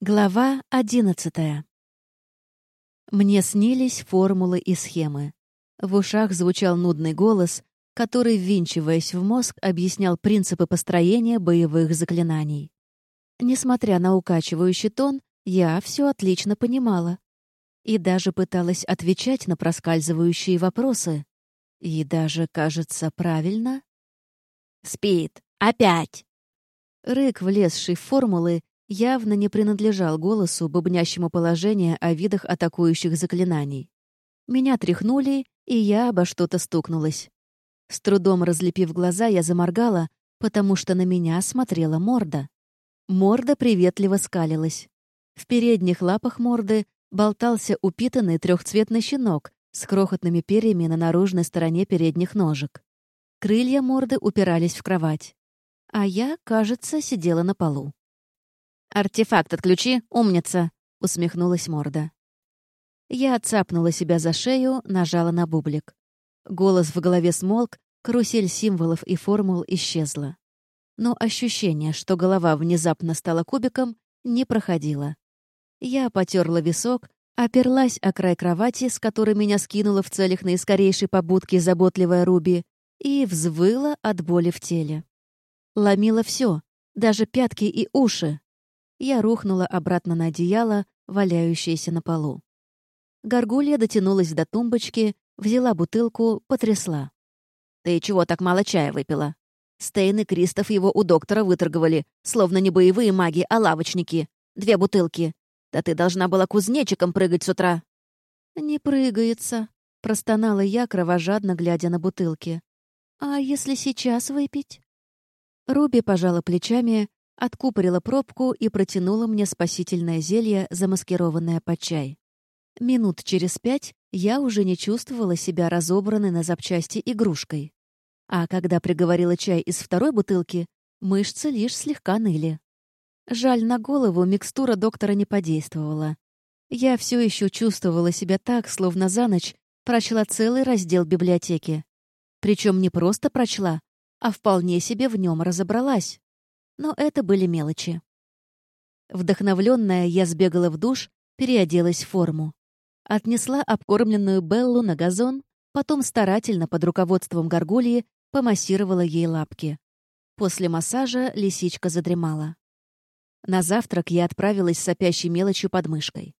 Глава одиннадцатая. Мне снились формулы и схемы. В ушах звучал нудный голос, который, ввинчиваясь в мозг, объяснял принципы построения боевых заклинаний. Несмотря на укачивающий тон, я все отлично понимала. И даже пыталась отвечать на проскальзывающие вопросы. И даже, кажется, правильно. «Спит! Опять!» Рык, влезший в формулы, явно не принадлежал голосу, бубнящему положение о видах атакующих заклинаний. Меня тряхнули, и я обо что-то стукнулась. С трудом разлепив глаза, я заморгала, потому что на меня смотрела морда. Морда приветливо скалилась. В передних лапах морды болтался упитанный трехцветный щенок с крохотными перьями на наружной стороне передних ножек. Крылья морды упирались в кровать. А я, кажется, сидела на полу. «Артефакт отключи, умница!» — усмехнулась морда. Я отцапнула себя за шею, нажала на бублик. Голос в голове смолк, карусель символов и формул исчезла. Но ощущение, что голова внезапно стала кубиком, не проходило. Я потерла висок, оперлась о край кровати, с которой меня скинула в целях наискорейшей побудки заботливая Руби, и взвыла от боли в теле. Ломила все, даже пятки и уши, я рухнула обратно на одеяло, валяющееся на полу. Горгулья дотянулась до тумбочки, взяла бутылку, потрясла. «Ты чего так мало чая выпила?» Стейн и Кристоф его у доктора выторговали, словно не боевые маги, а лавочники. Две бутылки. Да ты должна была кузнечиком прыгать с утра. «Не прыгается», — простонала я, кровожадно глядя на бутылки. «А если сейчас выпить?» Руби пожала плечами, откупорила пробку и протянула мне спасительное зелье, замаскированное под чай. Минут через пять я уже не чувствовала себя разобранной на запчасти игрушкой. А когда приговорила чай из второй бутылки, мышцы лишь слегка ныли. Жаль, на голову микстура доктора не подействовала. Я все еще чувствовала себя так, словно за ночь прочла целый раздел библиотеки. Причем не просто прочла, а вполне себе в нем разобралась. Но это были мелочи. Вдохновленная, я сбегала в душ, переоделась в форму. Отнесла обкормленную Беллу на газон, потом старательно под руководством горгульи помассировала ей лапки. После массажа лисичка задремала. На завтрак я отправилась с сопящей мелочью под мышкой.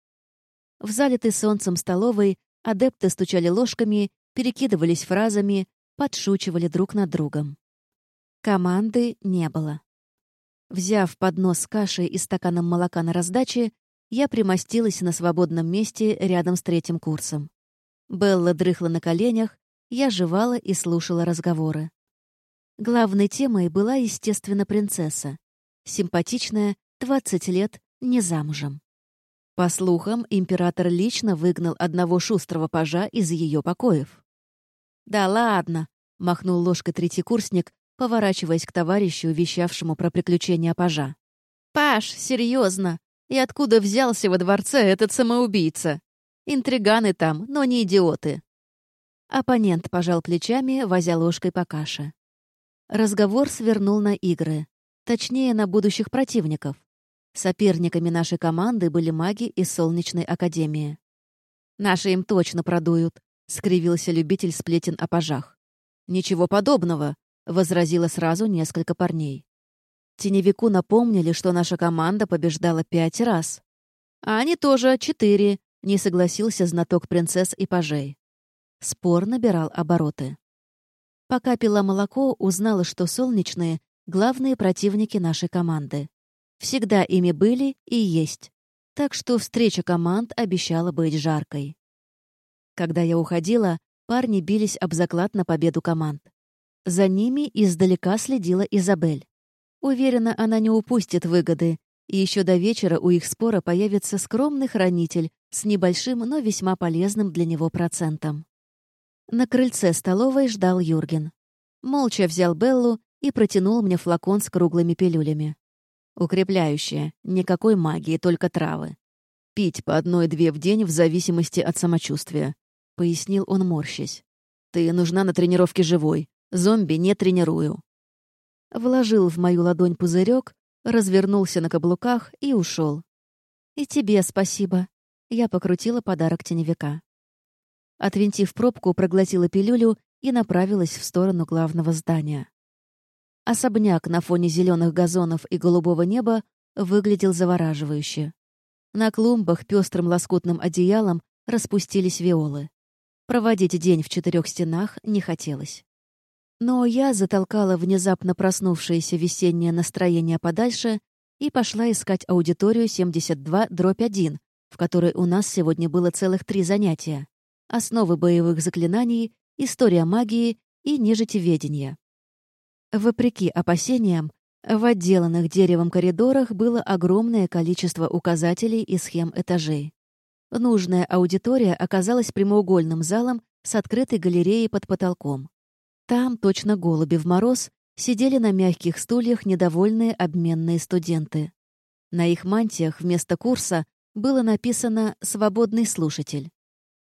В залитой солнцем столовой адепты стучали ложками, перекидывались фразами, подшучивали друг над другом. Команды не было. Взяв поднос с кашей и стаканом молока на раздаче, я примостилась на свободном месте рядом с третьим курсом. Белла дрыхла на коленях, я жевала и слушала разговоры. Главной темой была, естественно, принцесса. Симпатичная, 20 лет, не замужем. По слухам, император лично выгнал одного шустрого пажа из ее покоев. «Да ладно!» — махнул ложкой третий курсник, поворачиваясь к товарищу, вещавшему про приключения пажа. «Паш, серьезно! И откуда взялся во дворце этот самоубийца? Интриганы там, но не идиоты!» Оппонент пожал плечами, возя ложкой по каше. Разговор свернул на игры. Точнее, на будущих противников. Соперниками нашей команды были маги из Солнечной Академии. «Наши им точно продуют», — скривился любитель сплетен о пажах. «Ничего подобного», возразило сразу несколько парней. Теневику напомнили, что наша команда побеждала пять раз. А они тоже четыре, не согласился знаток принцесс и пажей. Спор набирал обороты. Пока пила молоко, узнала, что солнечные — главные противники нашей команды. Всегда ими были и есть. Так что встреча команд обещала быть жаркой. Когда я уходила, парни бились об заклад на победу команд. За ними издалека следила Изабель. Уверена, она не упустит выгоды, и еще до вечера у их спора появится скромный хранитель с небольшим, но весьма полезным для него процентом. На крыльце столовой ждал Юрген. Молча взял Беллу и протянул мне флакон с круглыми пилюлями. Укрепляющее, никакой магии, только травы. Пить по одной-две в день в зависимости от самочувствия, — пояснил он, морщась. «Ты нужна на тренировке живой, Зомби не тренирую. Вложил в мою ладонь пузырек, развернулся на каблуках и ушел. «И тебе спасибо». Я покрутила подарок теневика. Отвинтив пробку, проглотила пилюлю и направилась в сторону главного здания. Особняк на фоне зеленых газонов и голубого неба выглядел завораживающе. На клумбах пестрым лоскутным одеялом распустились виолы. Проводить день в четырех стенах не хотелось. Но я затолкала внезапно проснувшееся весеннее настроение подальше и пошла искать аудиторию 72-1, в которой у нас сегодня было целых три занятия. Основы боевых заклинаний, история магии и нежитеведения. Вопреки опасениям, в отделанных деревом коридорах было огромное количество указателей и схем этажей. Нужная аудитория оказалась прямоугольным залом с открытой галереей под потолком. Там, точно голуби в мороз, сидели на мягких стульях недовольные обменные студенты. На их мантиях вместо курса было написано «Свободный слушатель».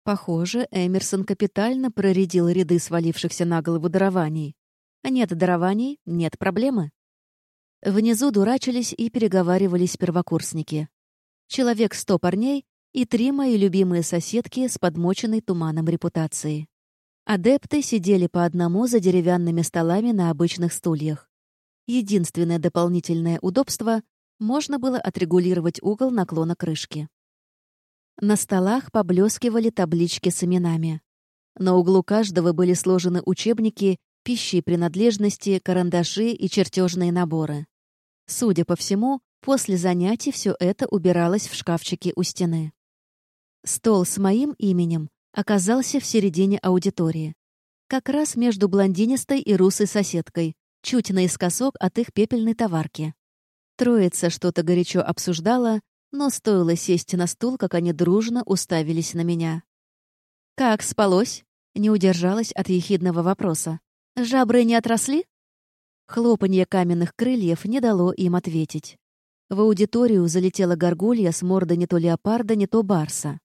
Похоже, Эмерсон капитально проредил ряды свалившихся на голову дарований. Нет дарований — нет проблемы. Внизу дурачились и переговаривались первокурсники. Человек сто парней и три мои любимые соседки с подмоченной туманом репутацией. Адепты сидели по одному за деревянными столами на обычных стульях. Единственное дополнительное удобство — можно было отрегулировать угол наклона крышки. На столах поблескивали таблички с именами. На углу каждого были сложены учебники, пищи и принадлежности, карандаши и чертежные наборы. Судя по всему, после занятий все это убиралось в шкафчике у стены. Стол с моим именем оказался в середине аудитории. Как раз между блондинистой и русой соседкой, чуть наискосок от их пепельной товарки. Троица что-то горячо обсуждала, но стоило сесть на стул, как они дружно уставились на меня. «Как спалось?» — не удержалась от ехидного вопроса. «Жабры не отросли?» Хлопанье каменных крыльев не дало им ответить. В аудиторию залетела горгулья с мордой не то леопарда, не то барса.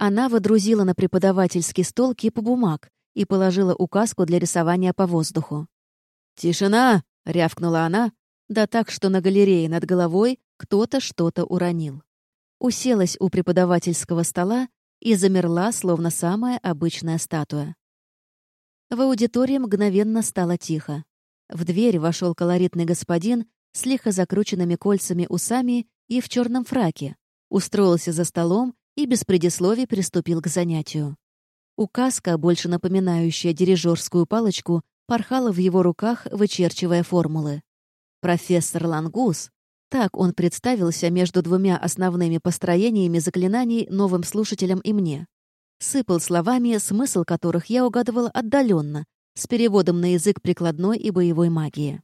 Она водрузила на преподавательский стол кипу бумаг и положила указку для рисования по воздуху. «Тишина!» — рявкнула она, да так, что на галерее над головой кто-то что-то уронил. Уселась у преподавательского стола и замерла, словно самая обычная статуя. В аудитории мгновенно стало тихо. В дверь вошел колоритный господин с лихо закрученными кольцами усами и в черном фраке, устроился за столом и без предисловий приступил к занятию. Указка, больше напоминающая дирижерскую палочку, порхала в его руках, вычерчивая формулы. Профессор Лангус, так он представился между двумя основными построениями заклинаний новым слушателям и мне, сыпал словами, смысл которых я угадывала отдаленно, с переводом на язык прикладной и боевой магии.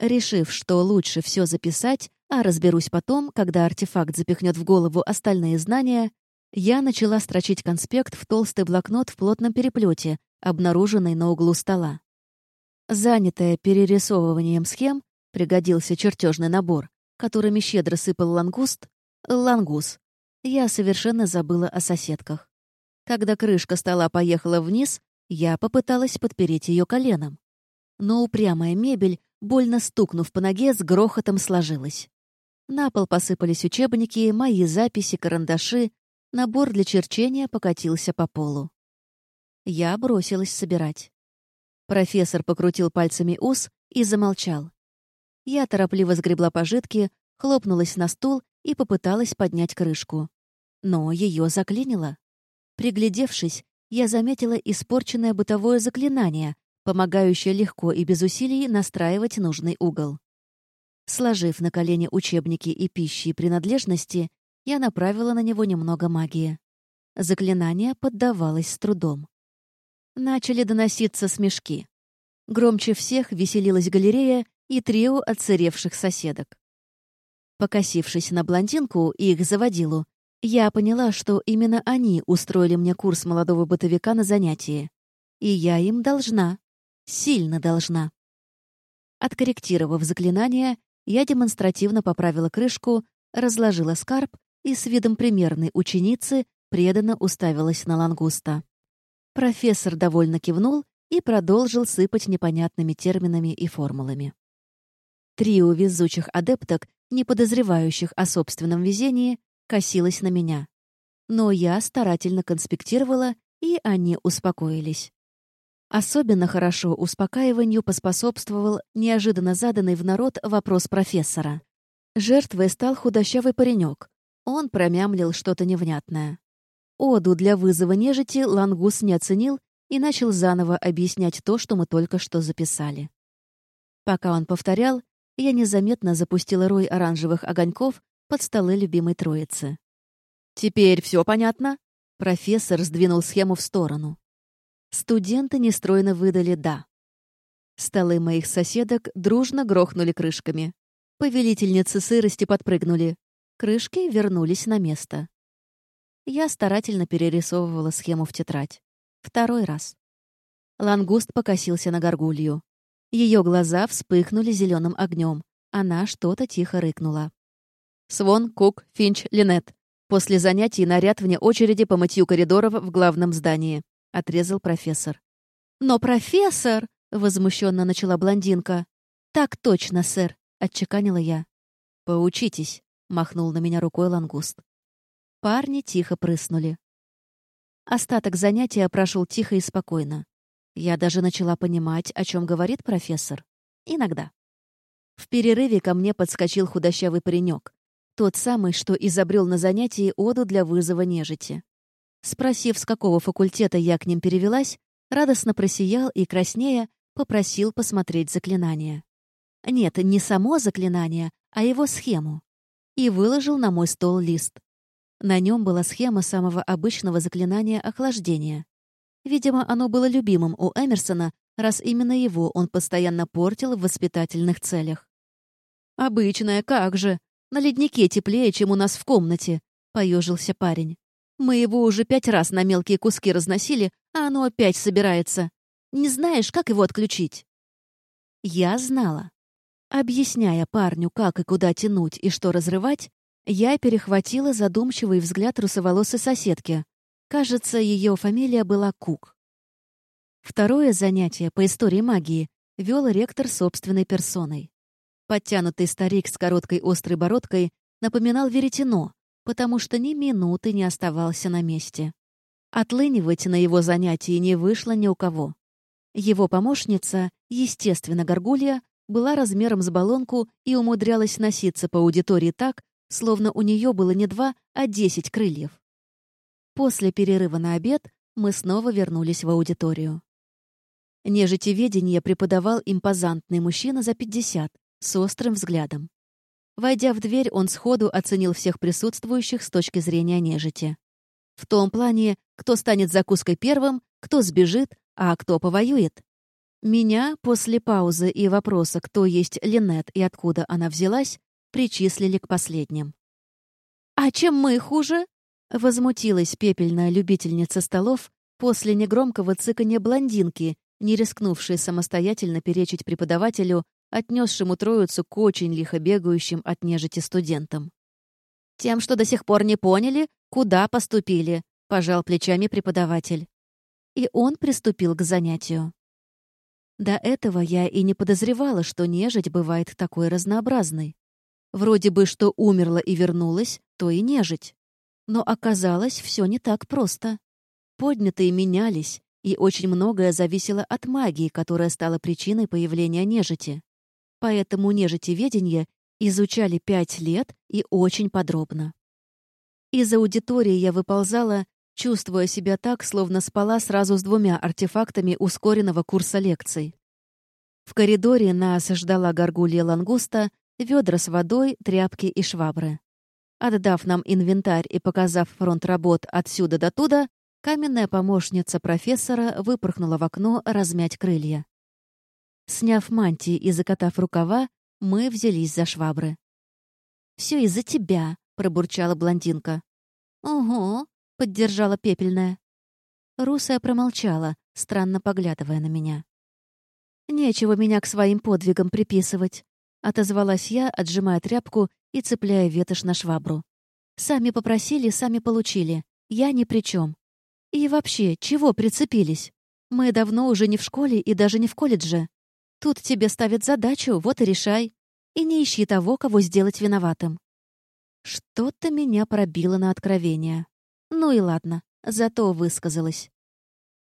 Решив, что лучше все записать, а разберусь потом, когда артефакт запихнет в голову остальные знания, я начала строчить конспект в толстый блокнот в плотном переплете, обнаруженный на углу стола. Занятая перерисовыванием схем, пригодился чертежный набор, которыми щедро сыпал лангуст, лангус. Я совершенно забыла о соседках. Когда крышка стола поехала вниз, я попыталась подпереть ее коленом. Но упрямая мебель, больно стукнув по ноге, с грохотом сложилась. На пол посыпались учебники, мои записи, карандаши. Набор для черчения покатился по полу. Я бросилась собирать. Профессор покрутил пальцами ус и замолчал. Я торопливо сгребла пожитки, хлопнулась на стул и попыталась поднять крышку. Но ее заклинило. Приглядевшись, я заметила испорченное бытовое заклинание, помогающее легко и без усилий настраивать нужный угол. Сложив на колени учебники и пищи и принадлежности, я направила на него немного магии. Заклинание поддавалось с трудом. Начали доноситься смешки. Громче всех веселилась галерея и трио отсыревших соседок. Покосившись на блондинку и их заводилу, я поняла, что именно они устроили мне курс молодого бытовика на занятии. И я им должна. Сильно должна. Откорректировав заклинание, я демонстративно поправила крышку, разложила скарб и с видом примерной ученицы преданно уставилась на лангуста. Профессор довольно кивнул и продолжил сыпать непонятными терминами и формулами. Трио везучих адепток, не подозревающих о собственном везении, косилась на меня. Но я старательно конспектировала, и они успокоились. Особенно хорошо успокаиванию поспособствовал неожиданно заданный в народ вопрос профессора. Жертвой стал худощавый паренек. Он промямлил что-то невнятное. Оду для вызова нежити Лангус не оценил и начал заново объяснять то, что мы только что записали. Пока он повторял, я незаметно запустила рой оранжевых огоньков под столы любимой троицы. «Теперь все понятно?» Профессор сдвинул схему в сторону. Студенты нестройно выдали «да». Столы моих соседок дружно грохнули крышками. Повелительницы сырости подпрыгнули. Крышки вернулись на место. Я старательно перерисовывала схему в тетрадь. Второй раз. Лангуст покосился на горгулью. Ее глаза вспыхнули зеленым огнем. Она что-то тихо рыкнула. «Свон, Кук, Финч, Линет. После занятий наряд вне очереди по мытью коридоров в главном здании», — отрезал профессор. «Но профессор!» — возмущенно начала блондинка. «Так точно, сэр», — отчеканила я. «Поучитесь», — махнул на меня рукой лангуст. Парни тихо прыснули. Остаток занятия прошел тихо и спокойно. Я даже начала понимать, о чем говорит профессор. Иногда. В перерыве ко мне подскочил худощавый паренек. Тот самый, что изобрел на занятии оду для вызова нежити. Спросив, с какого факультета я к ним перевелась, радостно просиял и, краснея, попросил посмотреть заклинание. Нет, не само заклинание, а его схему. И выложил на мой стол лист. На нем была схема самого обычного заклинания охлаждения. Видимо, оно было любимым у Эмерсона, раз именно его он постоянно портил в воспитательных целях. «Обычное, как же! На леднике теплее, чем у нас в комнате», — поежился парень. «Мы его уже пять раз на мелкие куски разносили, а оно опять собирается. Не знаешь, как его отключить?» Я знала. Объясняя парню, как и куда тянуть и что разрывать, я перехватила задумчивый взгляд русоволосой соседки, Кажется, ее фамилия была Кук. Второе занятие по истории магии вел ректор собственной персоной. Подтянутый старик с короткой острой бородкой напоминал веретено, потому что ни минуты не оставался на месте. Отлынивать на его занятии не вышло ни у кого. Его помощница, естественно, горгулья, была размером с баллонку и умудрялась носиться по аудитории так, словно у нее было не два, а десять крыльев. После перерыва на обед мы снова вернулись в аудиторию. Нежитеведение преподавал импозантный мужчина за 50, с острым взглядом. Войдя в дверь, он сходу оценил всех присутствующих с точки зрения нежити. В том плане, кто станет закуской первым, кто сбежит, а кто повоюет. Меня после паузы и вопроса, кто есть Линет и откуда она взялась, причислили к последним. «А чем мы хуже?» Возмутилась пепельная любительница столов после негромкого цыканья блондинки, не рискнувшей самостоятельно перечить преподавателю, отнесшему троицу к очень лихо бегающим от нежити студентам. «Тем, что до сих пор не поняли, куда поступили», — пожал плечами преподаватель. И он приступил к занятию. До этого я и не подозревала, что нежить бывает такой разнообразной. Вроде бы, что умерла и вернулась, то и нежить. Но оказалось, все не так просто. Поднятые менялись, и очень многое зависело от магии, которая стала причиной появления нежити. Поэтому нежитеведение изучали пять лет и очень подробно. Из аудитории я выползала, чувствуя себя так, словно спала сразу с двумя артефактами ускоренного курса лекций. В коридоре нас ждала горгулья лангуста, ведра с водой, тряпки и швабры. Отдав нам инвентарь и показав фронт работ отсюда до туда, каменная помощница профессора выпорхнула в окно размять крылья. Сняв мантии и закатав рукава, мы взялись за швабры. «Все из-за тебя», — пробурчала блондинка. «Ого», — поддержала пепельная. Русая промолчала, странно поглядывая на меня. «Нечего меня к своим подвигам приписывать», — отозвалась я, отжимая тряпку и цепляя ветошь на швабру. «Сами попросили, сами получили. Я ни при чем. И вообще, чего прицепились? Мы давно уже не в школе и даже не в колледже. Тут тебе ставят задачу, вот и решай. И не ищи того, кого сделать виноватым». Что-то меня пробило на откровение. Ну и ладно, зато высказалась.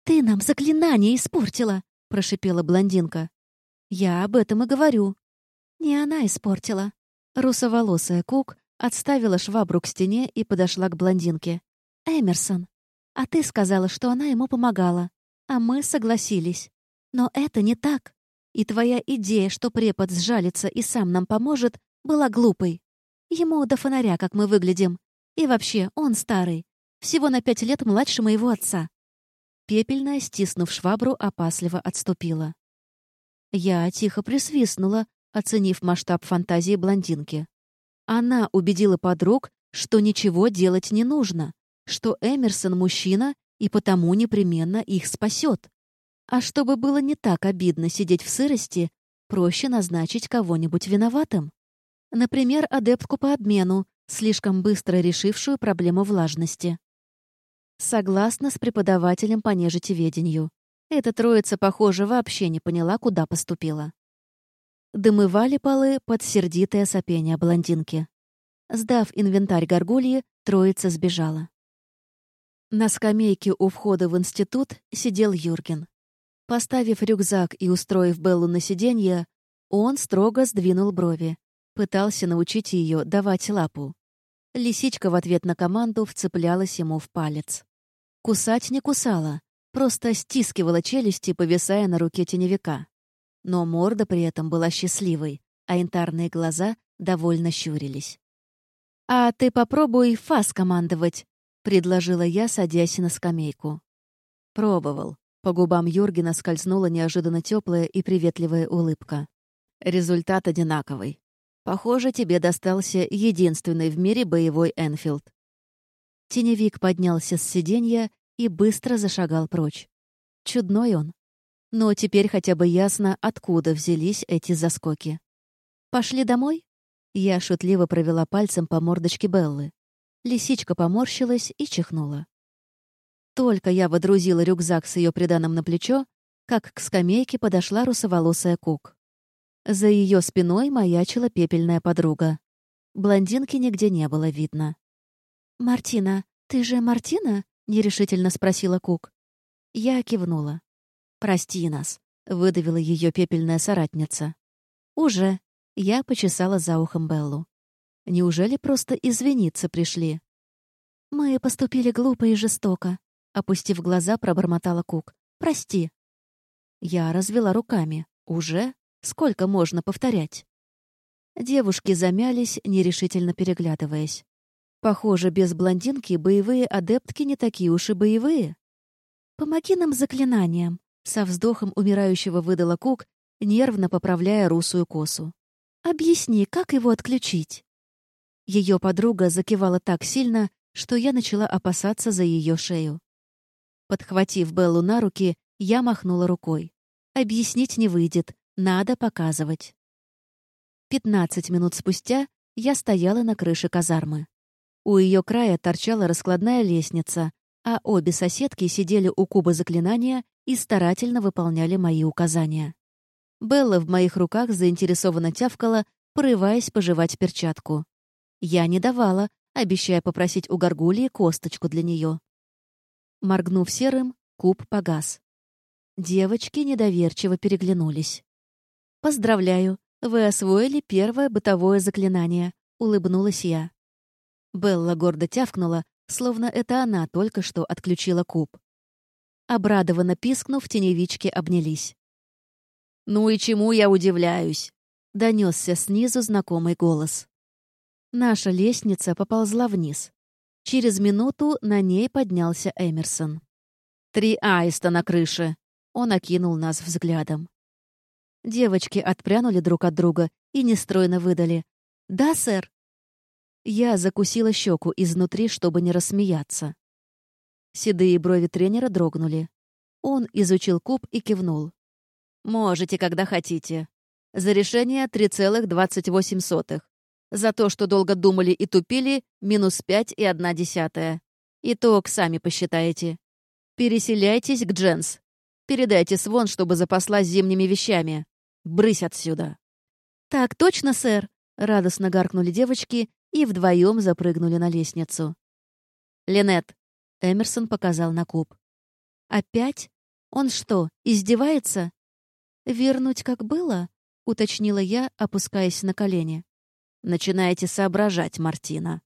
«Ты нам заклинание испортила!» — прошипела блондинка. «Я об этом и говорю». «Не она испортила». Русоволосая Кук отставила швабру к стене и подошла к блондинке. «Эмерсон, а ты сказала, что она ему помогала, а мы согласились. Но это не так. И твоя идея, что препод сжалится и сам нам поможет, была глупой. Ему до фонаря, как мы выглядим. И вообще, он старый. Всего на пять лет младше моего отца. Пепельная, стиснув швабру, опасливо отступила. Я тихо присвистнула, оценив масштаб фантазии блондинки. Она убедила подруг, что ничего делать не нужно, что Эмерсон мужчина и потому непременно их спасет. А чтобы было не так обидно сидеть в сырости, проще назначить кого-нибудь виноватым. Например, адептку по обмену, слишком быстро решившую проблему влажности. Согласна с преподавателем по нежитеведению. Эта троица, похоже, вообще не поняла, куда поступила. Домывали полы под сердитое сопение блондинки. Сдав инвентарь горгульи, троица сбежала. На скамейке у входа в институт сидел Юрген. Поставив рюкзак и устроив Беллу на сиденье, он строго сдвинул брови. Пытался научить ее давать лапу. Лисичка в ответ на команду вцеплялась ему в палец. Кусать не кусала, просто стискивала челюсти, повисая на руке теневика. Но морда при этом была счастливой, а янтарные глаза довольно щурились. «А ты попробуй фас командовать», — предложила я, садясь на скамейку. Пробовал. По губам Юргена скользнула неожиданно теплая и приветливая улыбка. Результат одинаковый. Похоже, тебе достался единственный в мире боевой Энфилд. Теневик поднялся с сиденья и быстро зашагал прочь. Чудной он. Но теперь хотя бы ясно, откуда взялись эти заскоки. «Пошли домой?» Я шутливо провела пальцем по мордочке Беллы. Лисичка поморщилась и чихнула. Только я водрузила рюкзак с ее приданым на плечо, как к скамейке подошла русоволосая Кук. За ее спиной маячила пепельная подруга. Блондинки нигде не было видно. «Мартина, ты же Мартина?» — нерешительно спросила Кук. Я кивнула. «Прости нас», — выдавила ее пепельная соратница. «Уже». Я почесала за ухом Беллу. «Неужели просто извиниться пришли?» «Мы поступили глупо и жестоко», — опустив глаза, пробормотала Кук. «Прости». Я развела руками. «Уже?» Сколько можно повторять? Девушки замялись, нерешительно переглядываясь. Похоже, без блондинки боевые адептки не такие уж и боевые. «Помоги нам заклинанием», — со вздохом умирающего выдала Кук, нервно поправляя русую косу. «Объясни, как его отключить?» Ее подруга закивала так сильно, что я начала опасаться за ее шею. Подхватив Беллу на руки, я махнула рукой. Объяснить не выйдет, надо показывать. Пятнадцать минут спустя я стояла на крыше казармы. У ее края торчала раскладная лестница, а обе соседки сидели у куба заклинания и старательно выполняли мои указания. Белла в моих руках заинтересованно тявкала, порываясь пожевать перчатку. Я не давала, обещая попросить у горгульи косточку для нее. Моргнув серым, куб погас. Девочки недоверчиво переглянулись. «Поздравляю, вы освоили первое бытовое заклинание», — улыбнулась я. Белла гордо тявкнула, словно это она только что отключила куб. Обрадованно пискнув, теневички обнялись. «Ну и чему я удивляюсь?» — донесся снизу знакомый голос. Наша лестница поползла вниз. Через минуту на ней поднялся Эмерсон. «Три аиста на крыше!» — он окинул нас взглядом. Девочки отпрянули друг от друга и нестройно выдали. «Да, сэр». Я закусила щеку изнутри, чтобы не рассмеяться. Седые брови тренера дрогнули. Он изучил куб и кивнул. «Можете, когда хотите. За решение 3,28. За то, что долго думали и тупили, минус 5 и 1 десятая. Итог сами посчитаете. Переселяйтесь к Дженс. Передайте Свон, чтобы запаслась зимними вещами. Брысь отсюда!» «Так точно, сэр!» — радостно гаркнули девочки и вдвоем запрыгнули на лестницу. «Линет», — Эмерсон показал на куб. «Опять? Он что, издевается?» «Вернуть как было?» — уточнила я, опускаясь на колени. «Начинаете соображать, Мартина».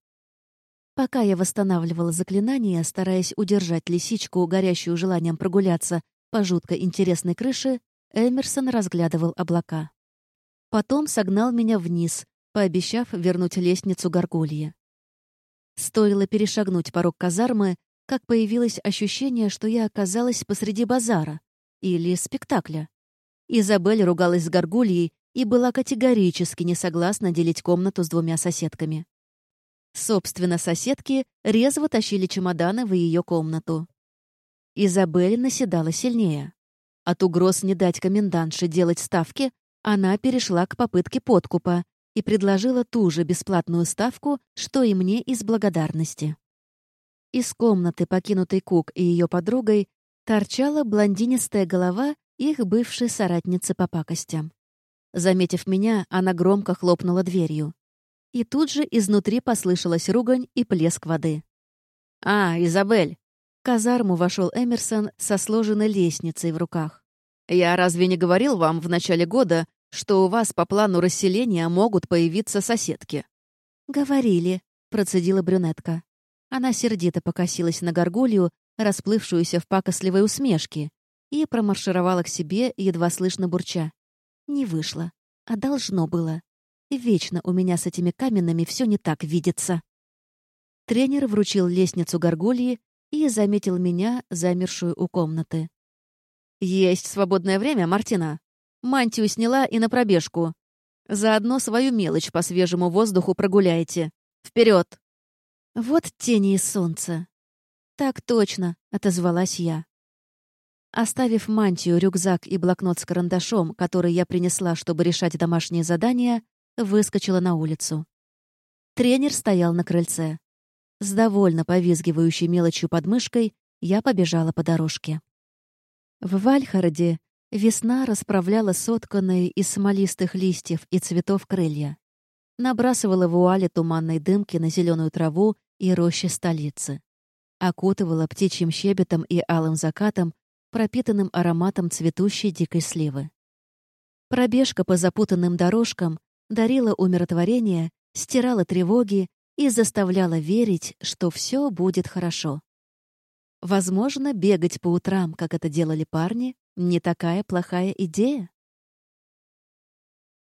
Пока я восстанавливала заклинание, стараясь удержать лисичку, горящую желанием прогуляться по жутко интересной крыше, Эмерсон разглядывал облака. Потом согнал меня вниз, пообещав вернуть лестницу горгульи. Стоило перешагнуть порог казармы, как появилось ощущение, что я оказалась посреди базара или спектакля. Изабель ругалась с горгульей и была категорически не согласна делить комнату с двумя соседками. Собственно, соседки резво тащили чемоданы в ее комнату. Изабель наседала сильнее. От угроз не дать комендантше делать ставки, она перешла к попытке подкупа и предложила ту же бесплатную ставку, что и мне из благодарности. Из комнаты, покинутой Кук и ее подругой, торчала блондинистая голова их бывшей соратницы по пакостям. Заметив меня, она громко хлопнула дверью. И тут же изнутри послышалась ругань и плеск воды. «А, Изабель!» В казарму вошел Эмерсон со сложенной лестницей в руках. «Я разве не говорил вам в начале года, что у вас по плану расселения могут появиться соседки?» «Говорили», — процедила брюнетка. Она сердито покосилась на горгулью, расплывшуюся в пакостливой усмешке, и промаршировала к себе, едва слышно бурча. Не вышло, а должно было. Вечно у меня с этими каменными все не так видится. Тренер вручил лестницу горгульи и заметил меня, замершую у комнаты. «Есть свободное время, Мартина. Мантию сняла и на пробежку. Заодно свою мелочь по свежему воздуху прогуляйте. Вперед! Вот тени и солнца. Так точно, отозвалась я. Оставив мантию, рюкзак и блокнот с карандашом, который я принесла, чтобы решать домашние задания, выскочила на улицу. Тренер стоял на крыльце. С довольно повизгивающей мелочью под мышкой я побежала по дорожке. В Вальхароде весна расправляла сотканные из смолистых листьев и цветов крылья. Набрасывала вуали туманной дымки на зеленую траву и рощи столицы. Окутывала птичьим щебетом и алым закатом, пропитанным ароматом цветущей дикой сливы. Пробежка по запутанным дорожкам дарила умиротворение, стирала тревоги и заставляла верить, что все будет хорошо. Возможно, бегать по утрам, как это делали парни, не такая плохая идея.